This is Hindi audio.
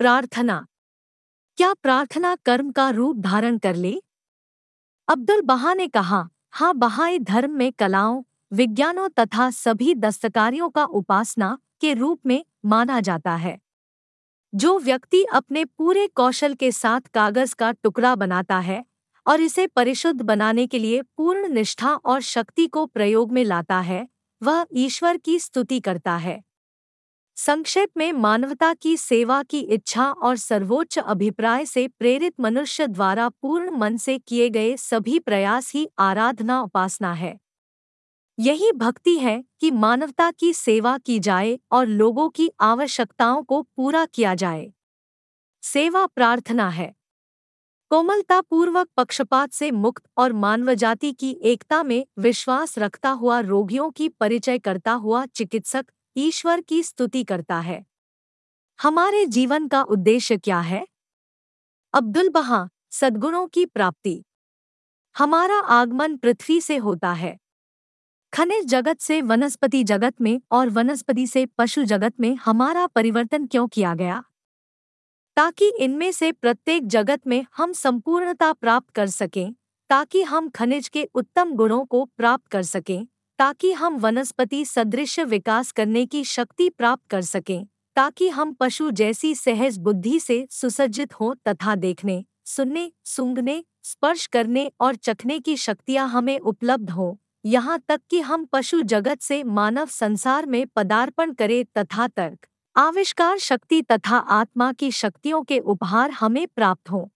प्रार्थना। क्या प्रार्थना कर्म का रूप धारण कर ले? अब्दुल बहा ने कहा हाँ बहाई धर्म में कलाओं, विज्ञानों तथा सभी दस्तकारियों का उपासना के रूप में माना जाता है। जो व्यक्ति अपने पूरे कौशल के साथ कागज़ का टुकड़ा बनाता है और इसे परिशुद्ध बनाने के लिए पूर्ण निष्ठा और शक्ति को प्रयोग में लाता है, वह ईश्वर की स्तुति करता है। संक्षेप में मानवता की सेवा की इच्छा और सर्वोच्च अभिप्राय से प्रेरित मनुष्य द्वारा पूर्ण मन से किए गए सभी प्रयास ही आराधना उपासना है। यही भक्ति है कि मानवता की सेवा की जाए और लोगों की आवश्यकताओं को पूरा किया जाए। सेवा प्रार्थना है। कोमलता पूर्वक पक्षपात से मुक्त और मानवजाति की एकता में विश्वास रखता हुआ रोगियों की परिचय करता हुआ चिकित्सक ईश्वर की स्तुति करता है। हमारे जीवन का उद्देश्य क्या है? अब्दुल बहा, सद्गुणों की प्राप्ति। हमारा आगमन पृथ्वी से होता है। खनिज जगत से वनस्पति जगत में और वनस्पति से पशु जगत में हमारा परिवर्तन क्यों किया गया? ताकि इनमें से प्रत्येक जगत में हम संपूर्णता प्राप्त कर सकें, ताकि हम खनिज के उत्तम गुणों को प्राप्त कर सकें। ताकि हम वनस्पति सदृश विकास करने की शक्ति प्राप्त कर सकें, ताकि हम पशु जैसी सहज बुद्धि से सुसज्जित हों तथा देखने, सुनने, सूंघने, स्पर्श करने और चखने की शक्तियाँ हमें उपलब्ध हों। यहाँ तक कि हम पशु जगत से मानव संसार में पदार्पण करें तथा तर्क आविष्कार शक्ति तथा आत्मा की शक्तियों के उपहार हमें प्राप्त हों।